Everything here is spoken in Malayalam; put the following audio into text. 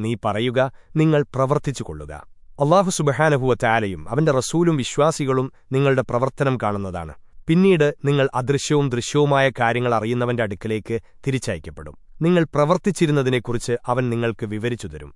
നീ പറയുക നിങ്ങൾ പ്രവർത്തിച്ചുകൊള്ളുക. അള്ളാഹു സുബഹാനഹുവറ്റായാലയും അവന്റെ റസൂലും വിശ്വാസികളും നിങ്ങളുടെ പ്രവർത്തനം കാണുന്നതാണ്. പിന്നീട് നിങ്ങൾ അദൃശ്യവും ദൃശ്യവുമായ കാര്യങ്ങൾ അറിയുന്നവന്റെ അടുക്കലേക്ക് തിരിച്ചയക്കപ്പെടും. നിങ്ങൾ പ്രവർത്തിച്ചിരുന്നതിനെക്കുറിച്ച് അവൻ നിങ്ങൾക്ക് വിവരിച്ചു തരും.